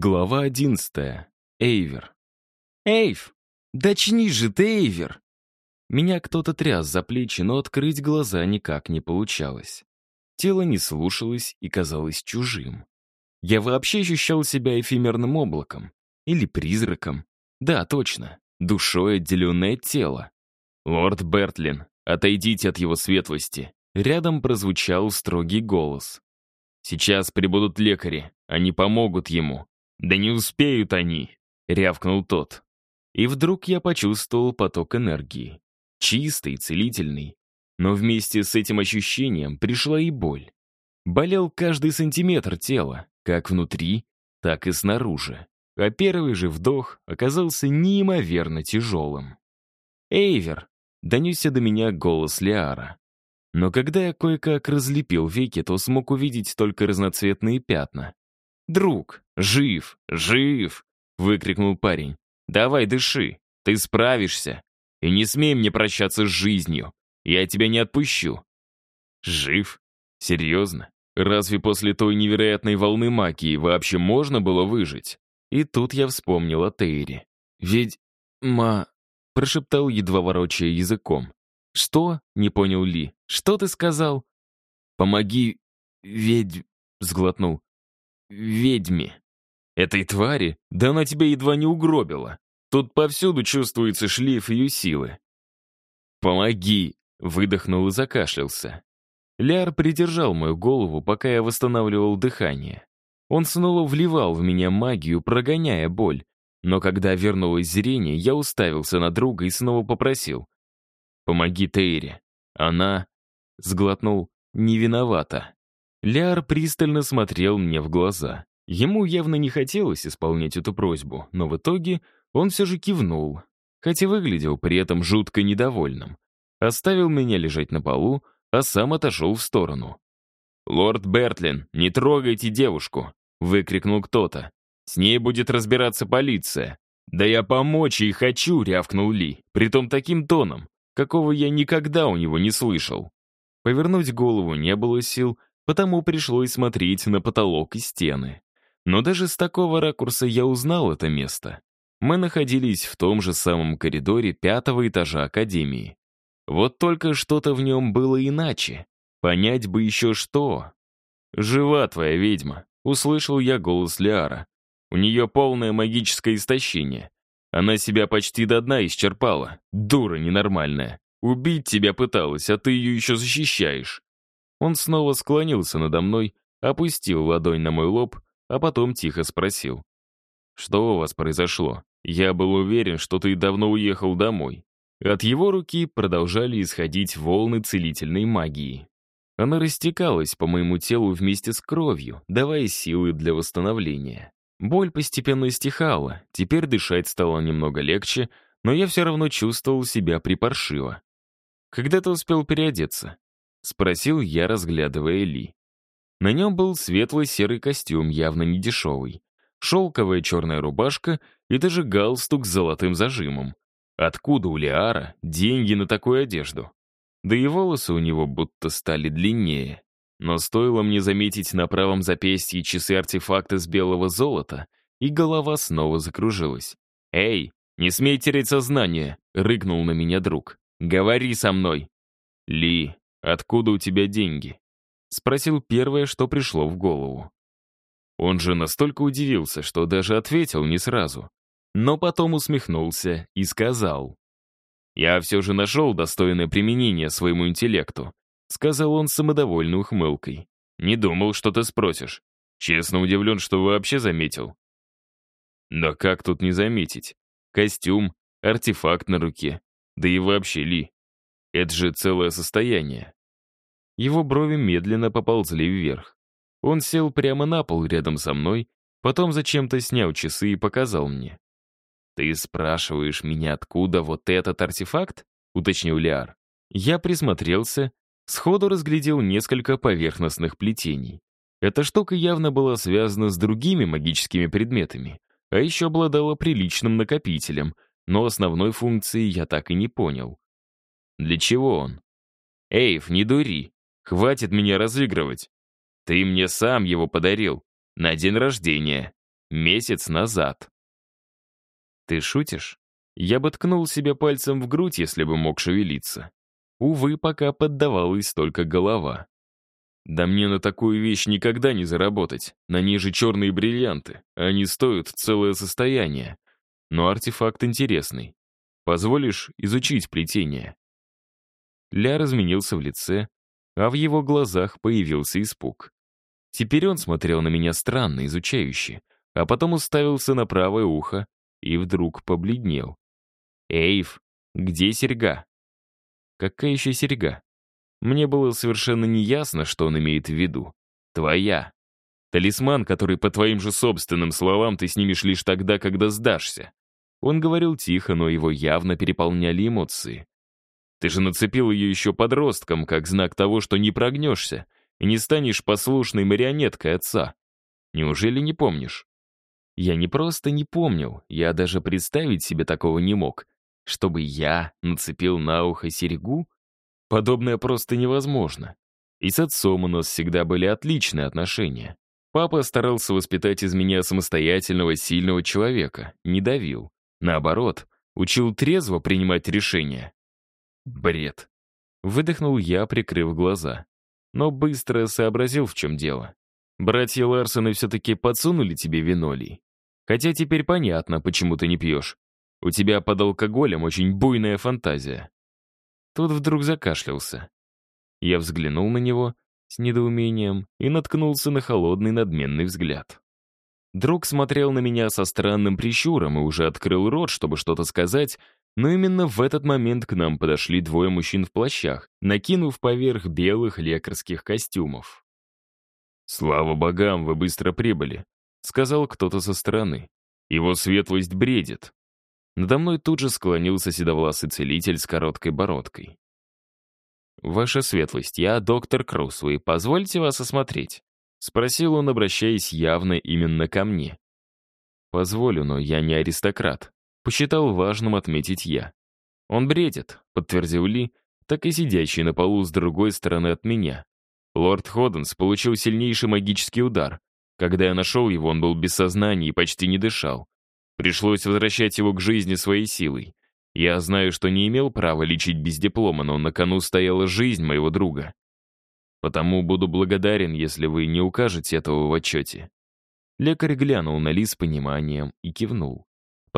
Глава одиннадцатая. Эйвер. «Эйв! Да же ты, Эйвер!» Меня кто-то тряс за плечи, но открыть глаза никак не получалось. Тело не слушалось и казалось чужим. Я вообще ощущал себя эфемерным облаком. Или призраком. Да, точно. Душой отделенное тело. «Лорд Бертлин, отойдите от его светлости!» Рядом прозвучал строгий голос. «Сейчас прибудут лекари, они помогут ему. «Да не успеют они!» — рявкнул тот. И вдруг я почувствовал поток энергии. Чистый, целительный. Но вместе с этим ощущением пришла и боль. Болел каждый сантиметр тела, как внутри, так и снаружи. А первый же вдох оказался неимоверно тяжелым. «Эйвер!» — донесся до меня голос Лиара. Но когда я кое-как разлепил веки, то смог увидеть только разноцветные пятна. «Друг, жив, жив!» — выкрикнул парень. «Давай дыши, ты справишься. И не смей мне прощаться с жизнью. Я тебя не отпущу». «Жив? Серьезно? Разве после той невероятной волны магии вообще можно было выжить?» И тут я вспомнил о Тейре. «Ведь... ма...» — прошептал, едва ворочая языком. «Что?» — не понял Ли. «Что ты сказал?» «Помоги... ведь...» — сглотнул ведьме. Этой твари? Да она тебя едва не угробила. Тут повсюду чувствуется шлейф ее силы. «Помоги!» — выдохнул и закашлялся. Ляр придержал мою голову, пока я восстанавливал дыхание. Он снова вливал в меня магию, прогоняя боль. Но когда вернулось зрение, я уставился на друга и снова попросил. «Помоги Тейре». Она, сглотнул, не виновата. Ляр пристально смотрел мне в глаза. Ему явно не хотелось исполнять эту просьбу, но в итоге он все же кивнул, хотя выглядел при этом жутко недовольным. Оставил меня лежать на полу, а сам отошел в сторону. «Лорд Бертлин, не трогайте девушку!» — выкрикнул кто-то. «С ней будет разбираться полиция!» «Да я помочь ей хочу!» — рявкнул Ли, притом таким тоном, какого я никогда у него не слышал. Повернуть голову не было сил, потому пришлось смотреть на потолок и стены. Но даже с такого ракурса я узнал это место. Мы находились в том же самом коридоре пятого этажа Академии. Вот только что-то в нем было иначе. Понять бы еще что. «Жива твоя ведьма», — услышал я голос Лиара. «У нее полное магическое истощение. Она себя почти до дна исчерпала. Дура ненормальная. Убить тебя пыталась, а ты ее еще защищаешь. Он снова склонился надо мной, опустил ладонь на мой лоб, а потом тихо спросил. «Что у вас произошло? Я был уверен, что ты давно уехал домой». От его руки продолжали исходить волны целительной магии. Она растекалась по моему телу вместе с кровью, давая силы для восстановления. Боль постепенно стихала, теперь дышать стало немного легче, но я все равно чувствовал себя припаршиво. Когда ты успел переодеться? — спросил я, разглядывая Ли. На нем был светлый серый костюм, явно не дешевый, шелковая черная рубашка и даже галстук с золотым зажимом. Откуда у Лиара деньги на такую одежду? Да и волосы у него будто стали длиннее. Но стоило мне заметить на правом запястье часы-артефакты с белого золота, и голова снова закружилась. «Эй, не смей терять сознание!» — рыгнул на меня друг. «Говори со мной!» «Ли, «Откуда у тебя деньги?» — спросил первое, что пришло в голову. Он же настолько удивился, что даже ответил не сразу. Но потом усмехнулся и сказал. «Я все же нашел достойное применение своему интеллекту», — сказал он с самодовольной ухмылкой. «Не думал, что ты спросишь. Честно удивлен, что вообще заметил». «Да как тут не заметить? Костюм, артефакт на руке. Да и вообще, Ли, это же целое состояние. Его брови медленно поползли вверх. Он сел прямо на пол рядом со мной, потом зачем-то снял часы и показал мне. «Ты спрашиваешь меня, откуда вот этот артефакт?» — уточнил Лиар. Я присмотрелся, сходу разглядел несколько поверхностных плетений. Эта штука явно была связана с другими магическими предметами, а еще обладала приличным накопителем, но основной функции я так и не понял. Для чего он? Эйв, не дури. Хватит меня разыгрывать. Ты мне сам его подарил. На день рождения. Месяц назад. Ты шутишь? Я бы ткнул себе пальцем в грудь, если бы мог шевелиться. Увы, пока поддавалась только голова. Да мне на такую вещь никогда не заработать. На ней же черные бриллианты. Они стоят целое состояние. Но артефакт интересный. Позволишь изучить плетение?» Ля разменился в лице, а в его глазах появился испуг. Теперь он смотрел на меня странно, изучающе, а потом уставился на правое ухо и вдруг побледнел. «Эйв, где серьга?» «Какая еще серьга?» Мне было совершенно неясно, что он имеет в виду. «Твоя. Талисман, который, по твоим же собственным словам, ты снимешь лишь тогда, когда сдашься. Он говорил тихо, но его явно переполняли эмоции. «Ты же нацепил ее еще подростком, как знак того, что не прогнешься и не станешь послушной марионеткой отца. Неужели не помнишь?» Я не просто не помнил, я даже представить себе такого не мог. Чтобы я нацепил на ухо серьгу? Подобное просто невозможно. И с отцом у нас всегда были отличные отношения. Папа старался воспитать из меня самостоятельного, сильного человека, не давил. Наоборот, учил трезво принимать решения. Бред. Выдохнул я, прикрыв глаза. Но быстро сообразил, в чем дело. Братья Ларсоны все-таки подсунули тебе винолий. Хотя теперь понятно, почему ты не пьешь. У тебя под алкоголем очень буйная фантазия. Тот вдруг закашлялся. Я взглянул на него с недоумением и наткнулся на холодный надменный взгляд. Друг смотрел на меня со странным прищуром и уже открыл рот, чтобы что-то сказать, но именно в этот момент к нам подошли двое мужчин в плащах, накинув поверх белых лекарских костюмов. «Слава богам, вы быстро прибыли», — сказал кто-то со стороны. «Его светлость бредит». Надо мной тут же склонился седовласый целитель с короткой бородкой. «Ваша светлость, я доктор Крус, вы позвольте вас осмотреть?» Спросил он, обращаясь явно именно ко мне. «Позволю, но я не аристократ», — посчитал важным отметить я. «Он бредит», — подтвердил Ли, так и сидящий на полу с другой стороны от меня. Лорд Ходденс получил сильнейший магический удар. Когда я нашел его, он был без сознания и почти не дышал. Пришлось возвращать его к жизни своей силой. Я знаю, что не имел права лечить без диплома, но на кону стояла жизнь моего друга. Потому буду благодарен, если вы не укажете этого в отчете». Лекарь глянул на Ли с пониманием и кивнул.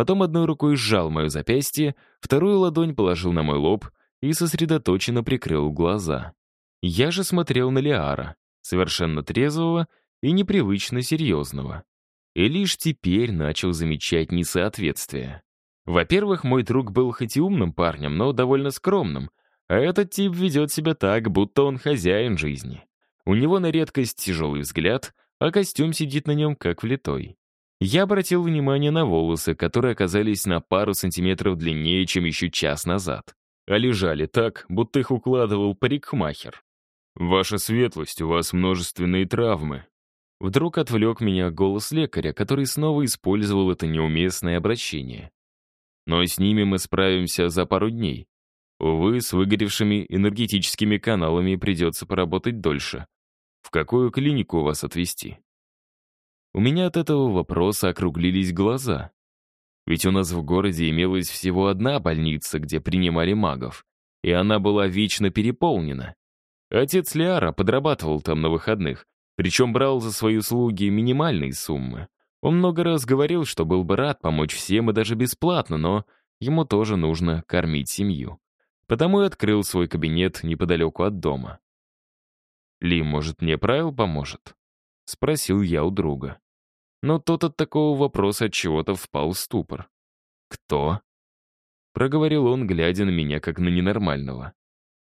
Потом одной рукой сжал мое запястье, вторую ладонь положил на мой лоб и сосредоточенно прикрыл глаза. Я же смотрел на Лиара, совершенно трезвого и непривычно серьезного. И лишь теперь начал замечать несоответствие. Во-первых, мой друг был хоть и умным парнем, но довольно скромным, а этот тип ведет себя так, будто он хозяин жизни. У него на редкость тяжелый взгляд, а костюм сидит на нем как влитой. Я обратил внимание на волосы, которые оказались на пару сантиметров длиннее, чем еще час назад. А лежали так, будто их укладывал парикмахер. «Ваша светлость, у вас множественные травмы». Вдруг отвлек меня голос лекаря, который снова использовал это неуместное обращение. «Но с ними мы справимся за пару дней. Увы, с выгоревшими энергетическими каналами придется поработать дольше. В какую клинику вас отвезти? У меня от этого вопроса округлились глаза. Ведь у нас в городе имелась всего одна больница, где принимали магов, и она была вечно переполнена. Отец Лиара подрабатывал там на выходных, причем брал за свои услуги минимальные суммы. Он много раз говорил, что был бы рад помочь всем и даже бесплатно, но ему тоже нужно кормить семью потому и открыл свой кабинет неподалеку от дома. «Ли, может, мне правил поможет?» — спросил я у друга. Но тот от такого вопроса от чего-то впал в ступор. «Кто?» — проговорил он, глядя на меня, как на ненормального.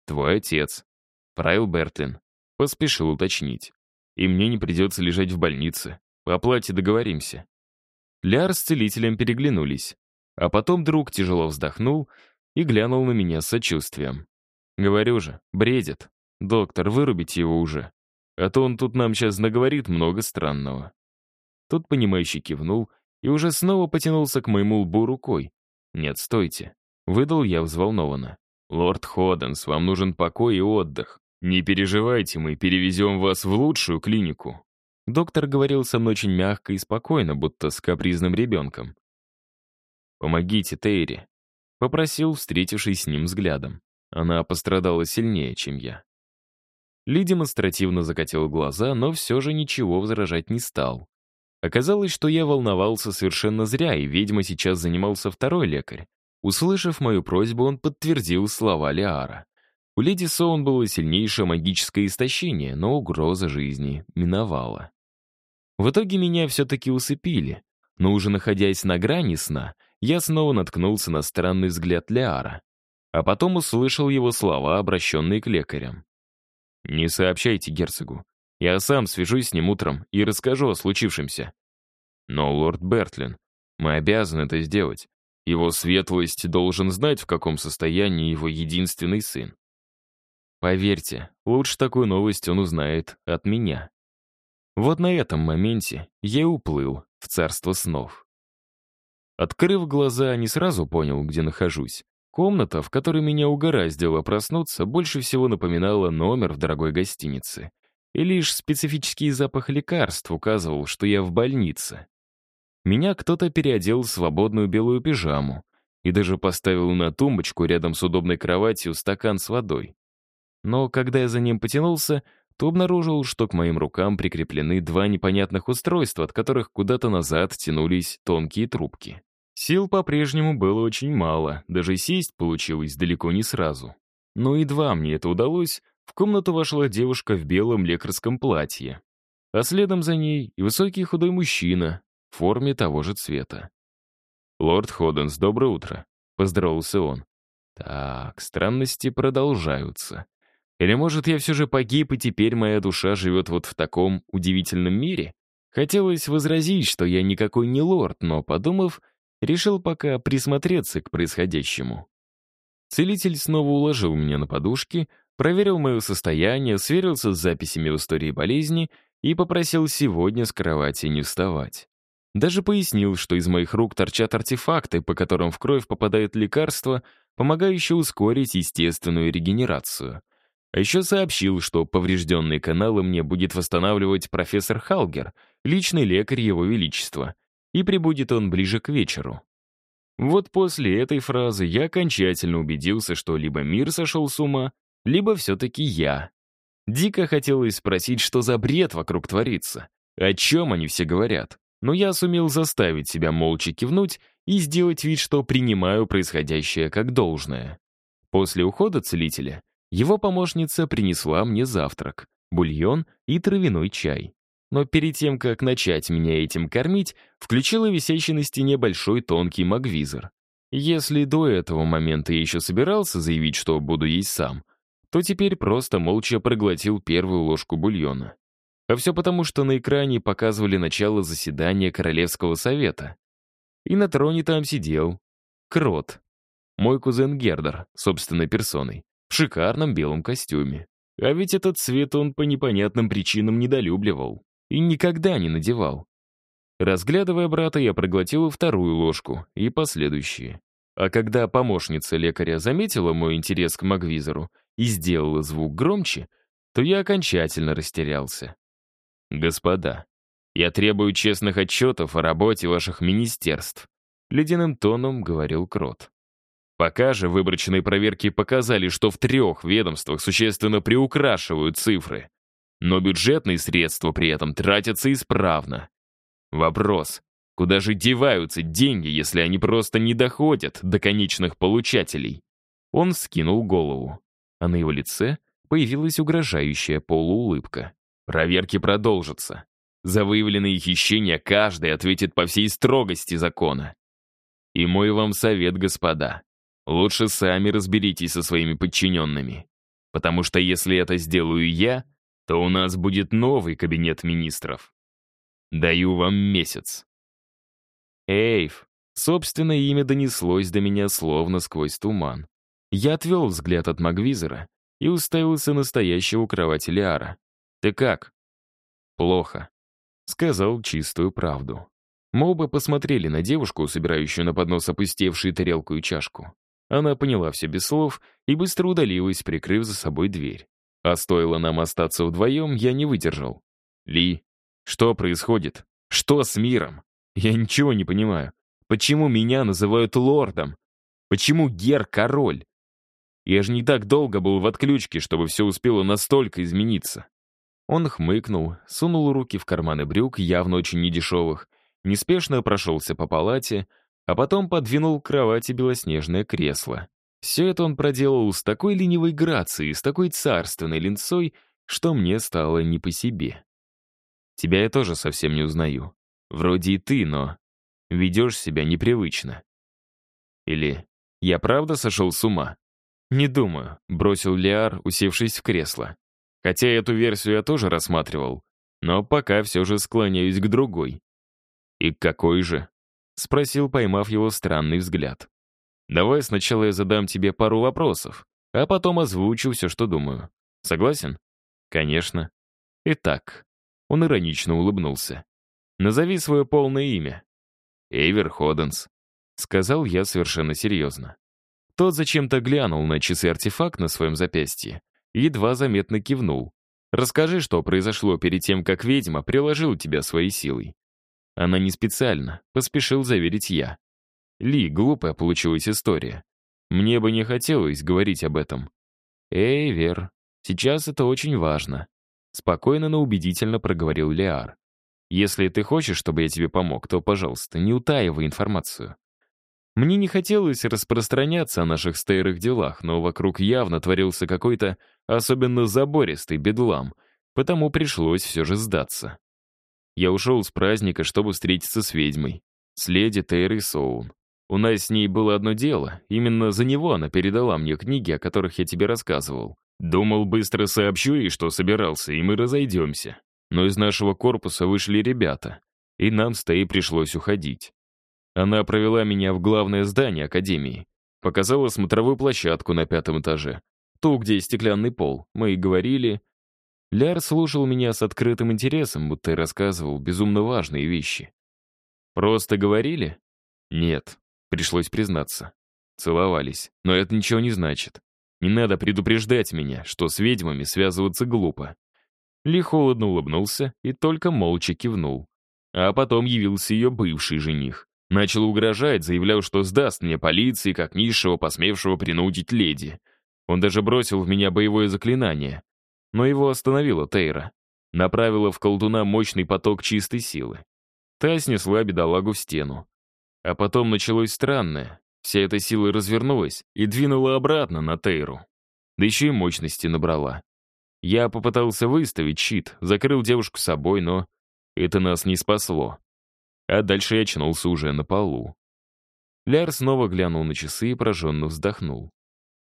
«Твой отец», — правил Бертлин. Поспешил уточнить. «И мне не придется лежать в больнице. По оплате договоримся». Ляр с целителем переглянулись. А потом друг тяжело вздохнул и глянул на меня с сочувствием. «Говорю же, бредит. Доктор, вырубите его уже. А то он тут нам сейчас наговорит много странного». Тот, понимающий, кивнул и уже снова потянулся к моему лбу рукой. «Нет, стойте». Выдал я взволнованно. «Лорд Ходенс, вам нужен покой и отдых. Не переживайте, мы перевезем вас в лучшую клинику». Доктор говорил со мной очень мягко и спокойно, будто с капризным ребенком. «Помогите Тейре», — попросил, встретившись с ним взглядом. Она пострадала сильнее, чем я. Ли демонстративно закатил глаза, но все же ничего возражать не стал. Оказалось, что я волновался совершенно зря, и, видимо, сейчас занимался второй лекарь. Услышав мою просьбу, он подтвердил слова Лиара. У леди Соун было сильнейшее магическое истощение, но угроза жизни миновала. В итоге меня все-таки усыпили, но уже находясь на грани сна, я снова наткнулся на странный взгляд Лиара, а потом услышал его слова, обращенные к лекарям. «Не сообщайте герцогу. Я сам свяжусь с ним утром и расскажу о случившемся». «Но, лорд Бертлин, мы обязаны это сделать. Его светлость должен знать, в каком состоянии его единственный сын». Поверьте, лучше такую новость он узнает от меня. Вот на этом моменте я уплыл в царство снов. Открыв глаза, не сразу понял, где нахожусь. Комната, в которой меня угораздило проснуться, больше всего напоминала номер в дорогой гостинице. И лишь специфический запах лекарств указывал, что я в больнице. Меня кто-то переодел в свободную белую пижаму и даже поставил на тумбочку рядом с удобной кроватью стакан с водой. Но когда я за ним потянулся, то обнаружил, что к моим рукам прикреплены два непонятных устройства, от которых куда-то назад тянулись тонкие трубки. Сил по-прежнему было очень мало, даже сесть получилось далеко не сразу. Но едва мне это удалось, в комнату вошла девушка в белом лекарском платье. А следом за ней и высокий худой мужчина в форме того же цвета. «Лорд Ходденс, доброе утро», — поздоровался он. Так, странности продолжаются. Или, может, я все же погиб, и теперь моя душа живет вот в таком удивительном мире? Хотелось возразить, что я никакой не лорд, но, подумав, Решил пока присмотреться к происходящему. Целитель снова уложил меня на подушки, проверил мое состояние, сверился с записями в истории болезни и попросил сегодня с кровати не вставать. Даже пояснил, что из моих рук торчат артефакты, по которым в кровь попадает лекарство, помогающее ускорить естественную регенерацию. А еще сообщил, что поврежденные каналы мне будет восстанавливать профессор Халгер, личный лекарь Его Величества, и прибудет он ближе к вечеру. Вот после этой фразы я окончательно убедился, что либо мир сошел с ума, либо все-таки я. Дико хотелось спросить, что за бред вокруг творится, о чем они все говорят. Но я сумел заставить себя молча кивнуть и сделать вид, что принимаю происходящее как должное. После ухода целителя его помощница принесла мне завтрак, бульон и травяной чай но перед тем, как начать меня этим кормить, включила висящий на стене большой тонкий магвизор. Если до этого момента я еще собирался заявить, что буду есть сам, то теперь просто молча проглотил первую ложку бульона. А все потому, что на экране показывали начало заседания Королевского совета. И на троне там сидел Крот, мой кузен Гердер, собственной персоной, в шикарном белом костюме. А ведь этот цвет он по непонятным причинам недолюбливал и никогда не надевал. Разглядывая брата, я проглотил вторую ложку и последующие. А когда помощница лекаря заметила мой интерес к магвизору и сделала звук громче, то я окончательно растерялся. «Господа, я требую честных отчетов о работе ваших министерств», ледяным тоном говорил Крот. Пока же выборочные проверки показали, что в трех ведомствах существенно приукрашивают цифры но бюджетные средства при этом тратятся исправно. Вопрос, куда же деваются деньги, если они просто не доходят до конечных получателей? Он скинул голову, а на его лице появилась угрожающая полуулыбка. Проверки продолжатся. За выявленные хищения каждый ответит по всей строгости закона. И мой вам совет, господа. Лучше сами разберитесь со своими подчиненными. Потому что если это сделаю я, то у нас будет новый кабинет министров. Даю вам месяц. Эйв. Собственное имя донеслось до меня словно сквозь туман. Я отвел взгляд от Магвизера и уставился на стоящего у кровати Лиара. «Ты как?» «Плохо», — сказал чистую правду. Мы оба посмотрели на девушку, собирающую на поднос опустевшую тарелку и чашку. Она поняла все без слов и быстро удалилась, прикрыв за собой дверь. А стоило нам остаться вдвоем, я не выдержал. «Ли, Что происходит? Что с миром? Я ничего не понимаю. Почему меня называют лордом? Почему Гер король? Я же не так долго был в отключке, чтобы все успело настолько измениться. Он хмыкнул, сунул руки в карманы брюк, явно очень недешевых, неспешно прошелся по палате, а потом подвинул к кровати белоснежное кресло. Все это он проделал с такой ленивой грацией, с такой царственной линцой, что мне стало не по себе. Тебя я тоже совсем не узнаю. Вроде и ты, но ведешь себя непривычно. Или я правда сошел с ума? Не думаю, бросил Лиар, усевшись в кресло. Хотя эту версию я тоже рассматривал, но пока все же склоняюсь к другой. «И какой же?» — спросил, поймав его странный взгляд. «Давай сначала я задам тебе пару вопросов, а потом озвучу все, что думаю. Согласен?» «Конечно». «Итак», — он иронично улыбнулся. «Назови свое полное имя». «Эйвер Ходенс», — сказал я совершенно серьезно. Тот зачем-то глянул на часы-артефакт на своем запястье едва заметно кивнул. «Расскажи, что произошло перед тем, как ведьма приложила тебя своей силой». Она не специально, поспешил заверить я. Ли, глупая получилась история. Мне бы не хотелось говорить об этом. «Эй, Вер, сейчас это очень важно», — спокойно, но убедительно проговорил Леар. «Если ты хочешь, чтобы я тебе помог, то, пожалуйста, не утаивай информацию. Мне не хотелось распространяться о наших стейрых делах, но вокруг явно творился какой-то особенно забористый бедлам, потому пришлось все же сдаться. Я ушел с праздника, чтобы встретиться с ведьмой, с леди Тейрой Соун. У нас с ней было одно дело, именно за него она передала мне книги, о которых я тебе рассказывал. Думал, быстро сообщу ей, что собирался, и мы разойдемся. Но из нашего корпуса вышли ребята, и нам с Тей пришлось уходить. Она провела меня в главное здание Академии, показала смотровую площадку на пятом этаже, ту, где стеклянный пол. Мы и говорили. Ляр слушал меня с открытым интересом, будто и рассказывал безумно важные вещи. «Просто говорили?» «Нет», пришлось признаться. Целовались, но это ничего не значит. Не надо предупреждать меня, что с ведьмами связываться глупо. Ли холодно улыбнулся и только молча кивнул. А потом явился ее бывший жених. Начал угрожать, заявлял, что сдаст мне полиции, как низшего, посмевшего принудить леди. Он даже бросил в меня боевое заклинание. Но его остановила Тейра. Направила в колдуна мощный поток чистой силы. Та снесла бедолагу в стену. А потом началось странное. Вся эта сила развернулась и двинула обратно на Тейру. Да еще и мощности набрала. Я попытался выставить щит, закрыл девушку собой, но это нас не спасло. А дальше я очнулся уже на полу. Ляр снова глянул на часы и пораженно вздохнул.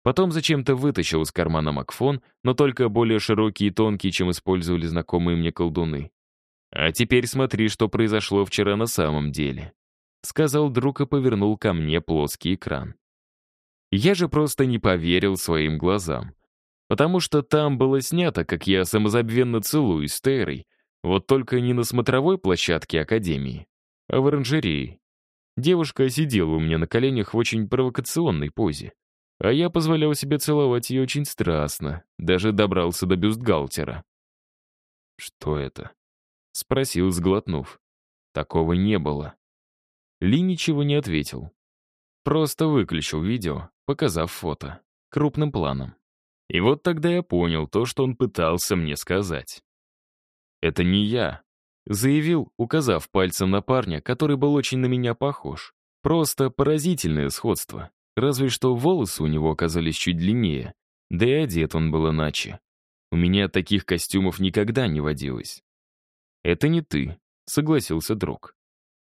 Потом зачем-то вытащил из кармана Макфон, но только более широкий и тонкий, чем использовали знакомые мне колдуны. «А теперь смотри, что произошло вчера на самом деле», — сказал друг и повернул ко мне плоский экран. Я же просто не поверил своим глазам. Потому что там было снято, как я самозабвенно целуюсь с Тейрой, вот только не на смотровой площадке Академии, а в оранжерее. Девушка сидела у меня на коленях в очень провокационной позе. А я позволял себе целовать ее очень страстно, даже добрался до бюстгальтера. «Что это?» — спросил, сглотнув. Такого не было. Ли ничего не ответил. Просто выключил видео, показав фото, крупным планом. И вот тогда я понял то, что он пытался мне сказать. «Это не я», Заявил, указав пальцем на парня, который был очень на меня похож. Просто поразительное сходство. Разве что волосы у него оказались чуть длиннее. Да и одет он был иначе. У меня таких костюмов никогда не водилось. «Это не ты», — согласился друг.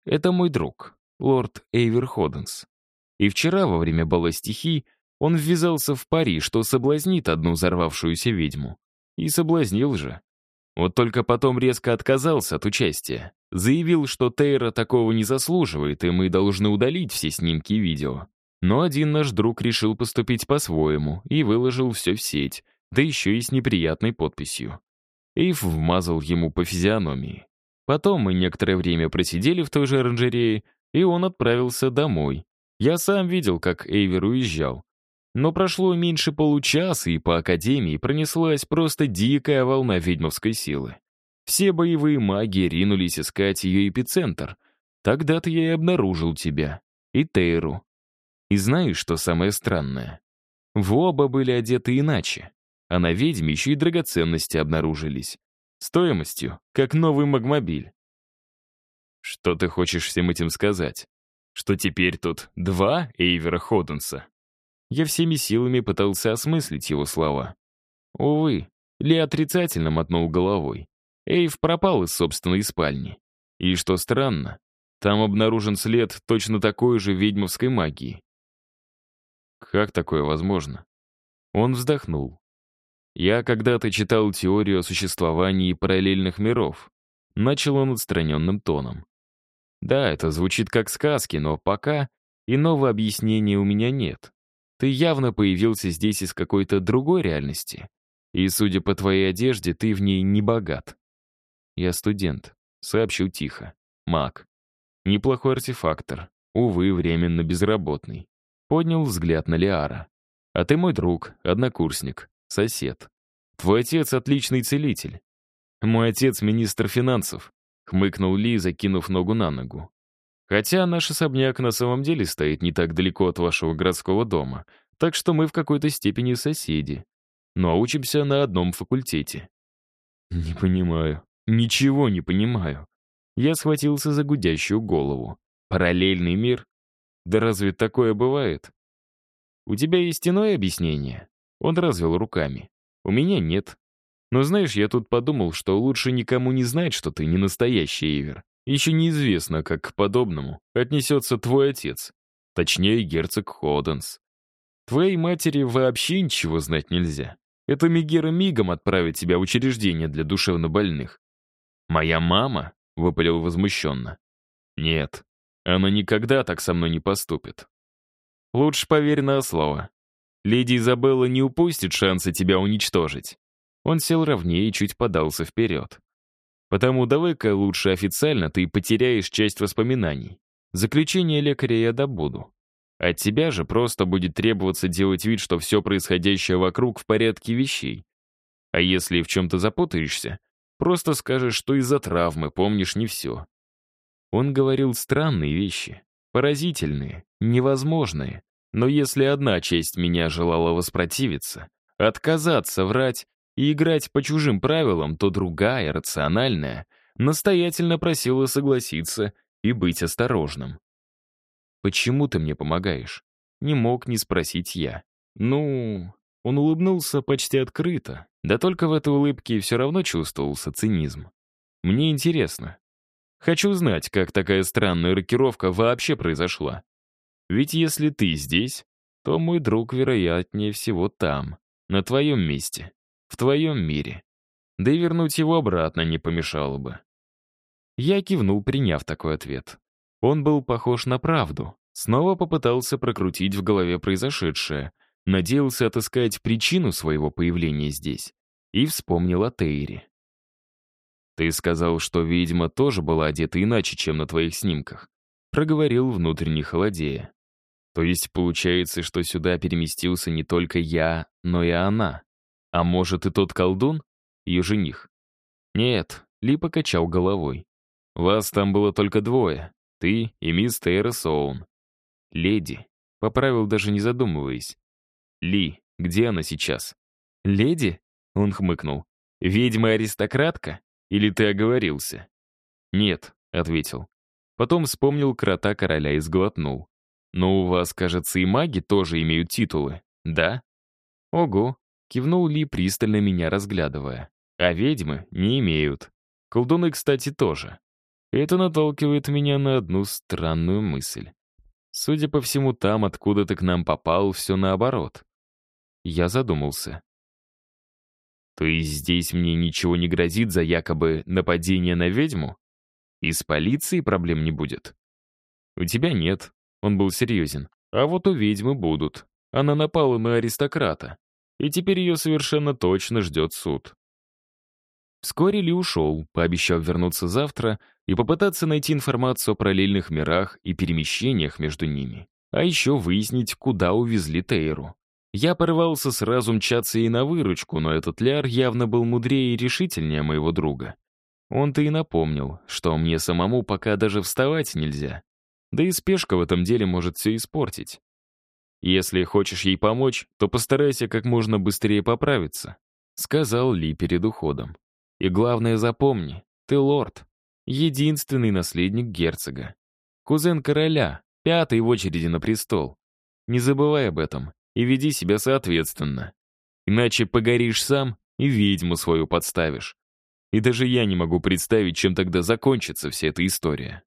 «Это мой друг, лорд Эйвер Ходенс. И вчера, во время бала стихий, он ввязался в пари, что соблазнит одну взорвавшуюся ведьму. И соблазнил же. Вот только потом резко отказался от участия. Заявил, что Тейра такого не заслуживает, и мы должны удалить все снимки и видео. Но один наш друг решил поступить по-своему и выложил все в сеть, да еще и с неприятной подписью. Эйв вмазал ему по физиономии. Потом мы некоторое время просидели в той же оранжерее, и он отправился домой. Я сам видел, как Эйвер уезжал. Но прошло меньше получаса, и по Академии пронеслась просто дикая волна ведьмовской силы. Все боевые маги ринулись искать ее эпицентр. Тогда-то я и обнаружил тебя. И Тейру. И знаешь, что самое странное? В оба были одеты иначе. А на ведьме еще и драгоценности обнаружились. Стоимостью, как новый магмобиль. Что ты хочешь всем этим сказать? Что теперь тут два Эйвера Ходенса? Я всеми силами пытался осмыслить его слова. Увы, Ли отрицательно мотнул головой. Эйв пропал из собственной спальни. И что странно, там обнаружен след точно такой же ведьмовской магии. Как такое возможно? Он вздохнул. Я когда-то читал теорию о существовании параллельных миров. Начал он отстраненным тоном. Да, это звучит как сказки, но пока иного объяснения у меня нет. Ты явно появился здесь из какой-то другой реальности. И, судя по твоей одежде, ты в ней не богат. Я студент, сообщил тихо. Маг. Неплохой артефактор. Увы, временно безработный. Поднял взгляд на Лиара. А ты мой друг, однокурсник, сосед. Твой отец отличный целитель. Мой отец министр финансов, хмыкнул Ли, закинув ногу на ногу. Хотя наш особняк на самом деле стоит не так далеко от вашего городского дома, так что мы в какой-то степени соседи. Но учимся на одном факультете. Не понимаю. Ничего не понимаю. Я схватился за гудящую голову. Параллельный мир? Да разве такое бывает? У тебя есть иное объяснение? Он развел руками. У меня нет. Но знаешь, я тут подумал, что лучше никому не знать, что ты не настоящий Эйвер. Еще неизвестно, как к подобному отнесется твой отец, точнее, герцог Ходенс. Твоей матери вообще ничего знать нельзя. Это Мегера мигом отправит тебя в учреждение для душевнобольных. «Моя мама?» — выпалил возмущенно. «Нет, она никогда так со мной не поступит. Лучше поверь на слово. Леди Изабелла не упустит шанса тебя уничтожить». Он сел ровнее и чуть подался вперед. Потому давай-ка лучше официально ты потеряешь часть воспоминаний. Заключение лекаря я добуду. От тебя же просто будет требоваться делать вид, что все происходящее вокруг в порядке вещей. А если в чем-то запутаешься, просто скажешь, что из-за травмы помнишь не все. Он говорил странные вещи, поразительные, невозможные. Но если одна часть меня желала воспротивиться, отказаться врать, и играть по чужим правилам, то другая, рациональная, настоятельно просила согласиться и быть осторожным. «Почему ты мне помогаешь?» Не мог не спросить я. «Ну...» Он улыбнулся почти открыто, да только в этой улыбке все равно чувствовался цинизм. «Мне интересно. Хочу знать, как такая странная рокировка вообще произошла. Ведь если ты здесь, то мой друг, вероятнее всего, там, на твоем месте в твоем мире. Да и вернуть его обратно не помешало бы. Я кивнул, приняв такой ответ. Он был похож на правду. Снова попытался прокрутить в голове произошедшее, надеялся отыскать причину своего появления здесь и вспомнил о Тейре. «Ты сказал, что ведьма тоже была одета иначе, чем на твоих снимках», проговорил внутренне холодея. «То есть получается, что сюда переместился не только я, но и она?» А может, и тот колдун? Ее жених? Нет, Ли покачал головой. Вас там было только двое. Ты и мисс Тейра. Леди. Поправил, даже не задумываясь. Ли, где она сейчас? Леди? Он хмыкнул. Ведьма-аристократка? Или ты оговорился? Нет, ответил. Потом вспомнил крота короля и сглотнул. Но у вас, кажется, и маги тоже имеют титулы, да? Ого, Кивнул Ли, пристально меня разглядывая. А ведьмы не имеют. Колдуны, кстати, тоже. Это наталкивает меня на одну странную мысль. Судя по всему, там, откуда ты к нам попал, все наоборот. Я задумался. То есть здесь мне ничего не грозит за якобы нападение на ведьму? И с полицией проблем не будет? У тебя нет, он был серьезен. А вот у ведьмы будут. Она напала на аристократа и теперь ее совершенно точно ждет суд. Вскоре Ли ушел, пообещав вернуться завтра и попытаться найти информацию о параллельных мирах и перемещениях между ними. А еще выяснить, куда увезли Тейру. Я порывался сразу мчаться ей на выручку, но этот ляр явно был мудрее и решительнее моего друга. Он-то и напомнил, что мне самому пока даже вставать нельзя. Да и спешка в этом деле может все испортить. Если хочешь ей помочь, то постарайся как можно быстрее поправиться», — сказал Ли перед уходом. «И главное запомни, ты лорд, единственный наследник герцога. Кузен короля, пятый в очереди на престол. Не забывай об этом и веди себя соответственно. Иначе погоришь сам и ведьму свою подставишь. И даже я не могу представить, чем тогда закончится вся эта история».